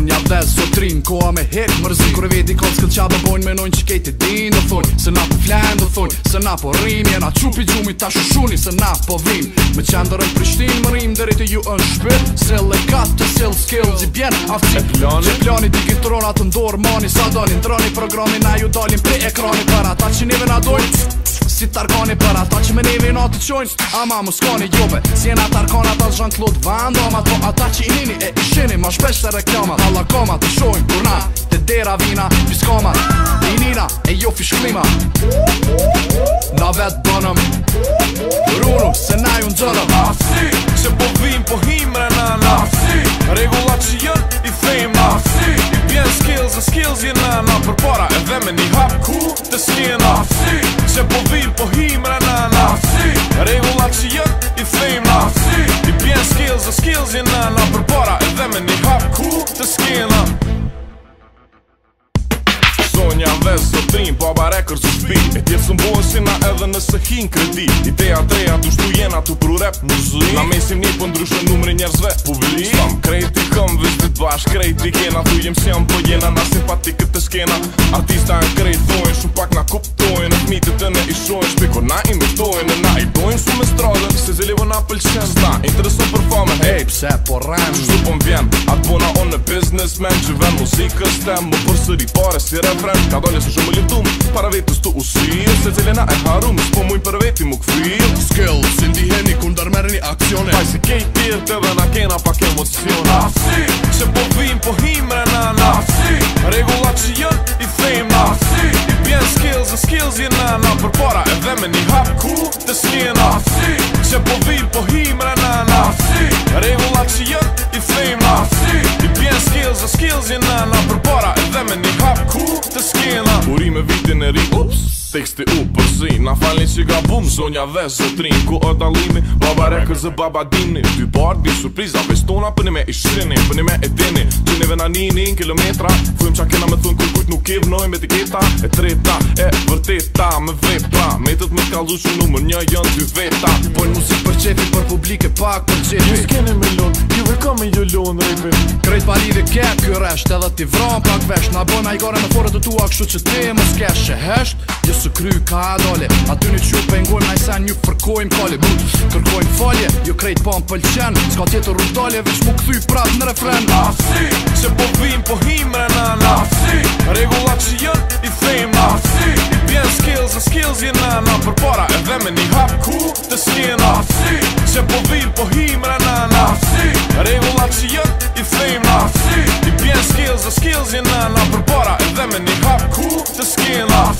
Unë jam dhe sotrin, koha a me hek mërzi rëzim Kure vedi kod s'këll qa bojnë me që kejti din Do thonjë, se na po flen, do thonjë, se na po rrim Jena qupi gjumi, ta shushuni, se na po vim Me qendërën prishtin, më rrim, dhe rriti ju në shpyr Se le katë të sill skill, gjit bjen afti E plani, gjit plani, të ndorë Mani sa doni, droni, programin, na ju dalin pre ekrani Para ta që njeve na dojnë, si Tarkani për ata që me nevi në të qojnë Ama ma më s'koni jove, si jena Tarkani ata të zhën klot vandoma Po ata që i nini e i ma shpesh të reklamat A la koma të shojnë kur të dera vina Pis koma, i nina e jo fish klima Na vetë bënëm, rrunu se na ju në gjënëm A që po vim po himre në na A regula që jën i thejmë A i bjen skills e skills jena na Për para e dhe me një hap ku të skin ще повим погімра на навси Регулація і флейм навси І б'єн скіл за скіл зіна на пробора Еве мені хапку та скіл një anves së trim Po aba rekër së shpi E tjetë së mbojnë si na edhe në së hin kredi Ideja treja të shtu jena të pru rep muzik Na mesim një po ndryshë numri njerëzve Publi Stam krejt i këm vizit bash krejt i kena Tu jem si për jena na simpati këtë skena Artista në krejtojnë shumë pak na kuptojnë Në të mitit të ne ishojnë Shpiko na imitojnë Në na i dojnë shumë se zili vë na pëlqen Sta intereson për fame, hej pse po rem po m'vjen, atë puna on në businessman Që ven muzikës tem, më për sëri pare si refren Ka dolje shumë lindum, para vetës të usil Se zili na e harum, së po mujnë për veti më këfil Skill, si ndiheni, kundar merë një aksione Haj si kej tirë, të dhe na kena pak emocione Asi! Är en vän men ni har coolt sena Kör på vin på himlarna Revo laxer i flamerna I ben skills och skills i nana Bror bara är vän men ni har coolt sena Och rimer vidden är i ups Tekst je uprzim Na falnici ga bum Zonja vez o trin Ku ota limi Baba rekel za baba dini Dy bar, din surpriza Vez tona për një i shrini Për një me e Neve na nin kilometra Fujm qa kena me thun kur kujt nuk kivnoj me tiketa E treta, e vërteta me vepra Metet me t'kallu që numër një jën dy veta Boj musik për qefi, për publike pak për qefi Ju s'keni me lun, ju ve ka me ju lun rejpi Krejt pari ke kërresht edhe ti vran pak vesh Na bën a gore me forët të tua kështu që ti më s'kesh e hesht Jo së kry ka adole Aty një që na But kërkojmë falje Jo krejt pa pëlqen Ska tjetër rrëtolje Vesh mu këthuj prap në refren men ni hakku, sena Sen på vil på himlarna Regelaktier i flamerna Det blir skills och skills i nana För bara även ni hakku, det sena